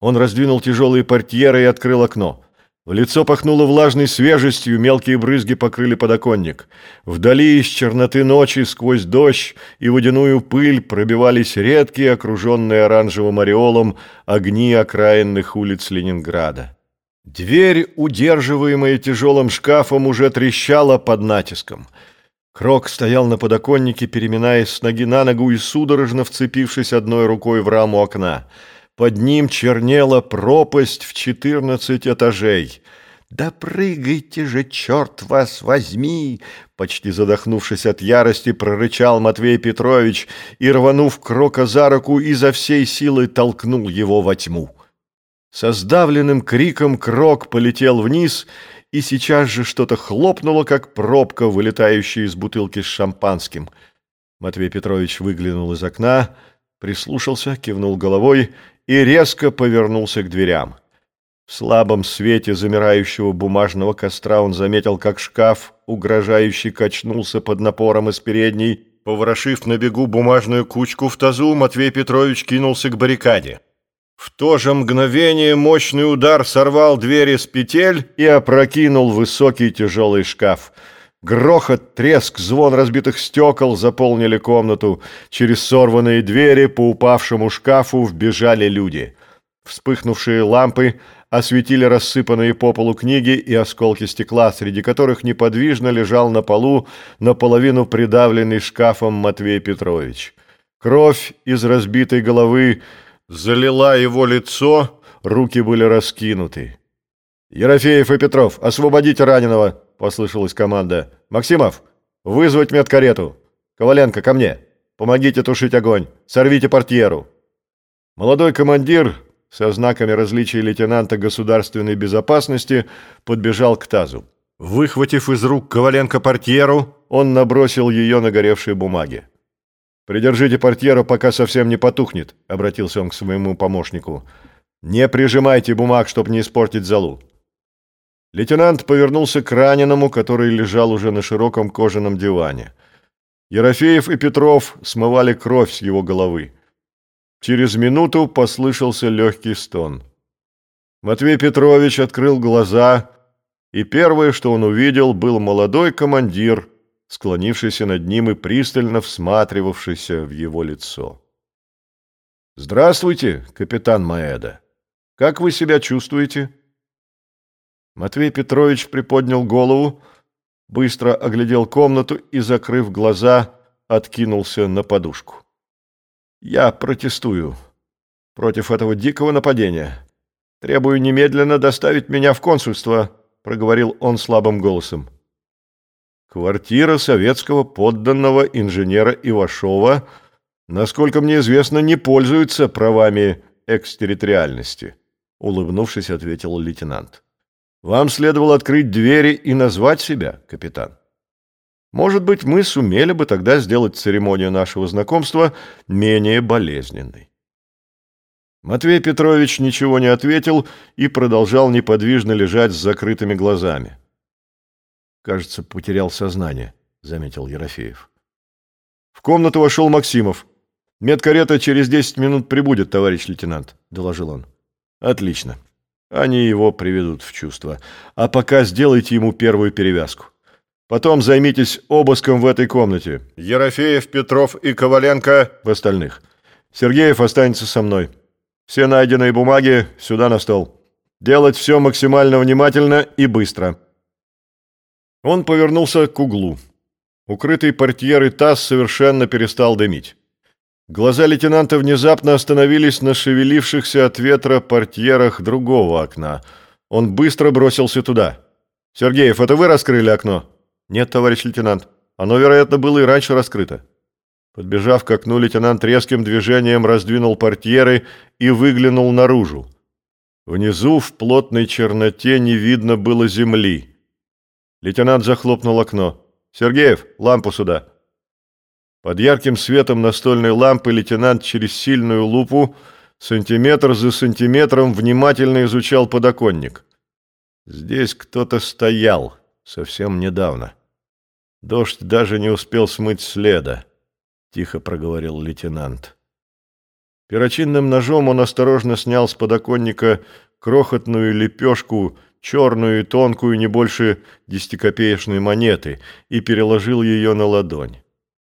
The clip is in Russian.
Он раздвинул тяжелые портьеры и открыл окно. В лицо пахнуло влажной свежестью, мелкие брызги покрыли подоконник. Вдали из черноты ночи сквозь дождь и водяную пыль пробивались редкие, окруженные оранжевым ореолом, огни окраинных улиц Ленинграда. Дверь, удерживаемая тяжелым шкафом, уже трещала под натиском. Крок стоял на подоконнике, переминаясь с ноги на ногу и судорожно вцепившись одной рукой в раму окна. Под ним чернела пропасть в четырнадцать этажей. «Да прыгайте же, черт вас возьми!» Почти задохнувшись от ярости, прорычал Матвей Петрович и, рванув Крока за руку, изо всей силы толкнул его во тьму. Со сдавленным криком Крок полетел вниз, и сейчас же что-то хлопнуло, как пробка, вылетающая из бутылки с шампанским. Матвей Петрович выглянул из окна, прислушался, кивнул головой и резко повернулся к дверям. В слабом свете замирающего бумажного костра он заметил, как шкаф, угрожающий, качнулся под напором из передней. Поворошив на бегу бумажную кучку в тазу, Матвей Петрович кинулся к баррикаде. В то же мгновение мощный удар сорвал двери с петель и опрокинул высокий тяжелый шкаф – Грохот, треск, звон разбитых стекол заполнили комнату. Через сорванные двери по упавшему шкафу вбежали люди. Вспыхнувшие лампы осветили рассыпанные по полу книги и осколки стекла, среди которых неподвижно лежал на полу наполовину придавленный шкафом Матвей Петрович. Кровь из разбитой головы залила его лицо, руки были раскинуты. «Ерофеев и Петров, освободите раненого!» – послышалась команда. «Максимов, вызвать медкарету! Коваленко, ко мне! Помогите тушить огонь! Сорвите портьеру!» Молодой командир со знаками различия лейтенанта государственной безопасности подбежал к тазу. Выхватив из рук Коваленко портьеру, он набросил ее на горевшие бумаги. «Придержите портьеру, пока совсем не потухнет», — обратился он к своему помощнику. «Не прижимайте бумаг, чтобы не испортить залу». Лейтенант повернулся к раненому, который лежал уже на широком кожаном диване. Ерофеев и Петров смывали кровь с его головы. Через минуту послышался легкий стон. Матвей Петрович открыл глаза, и первое, что он увидел, был молодой командир, склонившийся над ним и пристально всматривавшийся в его лицо. «Здравствуйте, капитан Маэда. Как вы себя чувствуете?» Матвей Петрович приподнял голову, быстро оглядел комнату и, закрыв глаза, откинулся на подушку. «Я протестую против этого дикого нападения. Требую немедленно доставить меня в консульство», — проговорил он слабым голосом. Квартира советского подданного инженера Ивашова, насколько мне известно, не пользуется правами экстерриториальности, улыбнувшись, ответил лейтенант. Вам следовало открыть двери и назвать себя, капитан. Может быть, мы сумели бы тогда сделать церемонию нашего знакомства менее болезненной. Матвей Петрович ничего не ответил и продолжал неподвижно лежать с закрытыми глазами. «Кажется, потерял сознание», — заметил Ерофеев. В комнату вошел Максимов. «Медкарета через десять минут прибудет, товарищ лейтенант», — доложил он. «Отлично. Они его приведут в чувство. А пока сделайте ему первую перевязку. Потом займитесь обыском в этой комнате. Ерофеев, Петров и Коваленко в остальных. Сергеев останется со мной. Все найденные бумаги сюда на стол. Делать все максимально внимательно и быстро. Он повернулся к углу. Укрытый портьерой таз совершенно перестал дымить. Глаза лейтенанта внезапно остановились на шевелившихся от ветра портьерах другого окна. Он быстро бросился туда. «Сергеев, это вы раскрыли окно?» «Нет, товарищ лейтенант. Оно, вероятно, было и раньше раскрыто». Подбежав к окну, лейтенант резким движением раздвинул портьеры и выглянул наружу. Внизу в плотной черноте не видно было земли. Лейтенант захлопнул окно. «Сергеев, лампу сюда!» Под ярким светом настольной лампы лейтенант через сильную лупу сантиметр за сантиметром внимательно изучал подоконник. Здесь кто-то стоял совсем недавно. Дождь даже не успел смыть следа, тихо проговорил лейтенант. Перочинным ножом он осторожно снял с подоконника крохотную лепешку, черную и тонкую, не больше десятикопеечной монеты, и переложил ее на ладонь.